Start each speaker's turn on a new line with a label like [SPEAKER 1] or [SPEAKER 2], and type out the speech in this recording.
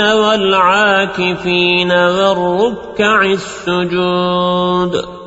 [SPEAKER 1] وَالْعَاكِفِينَ وَالرُّكَّعِ السُّجُودِ.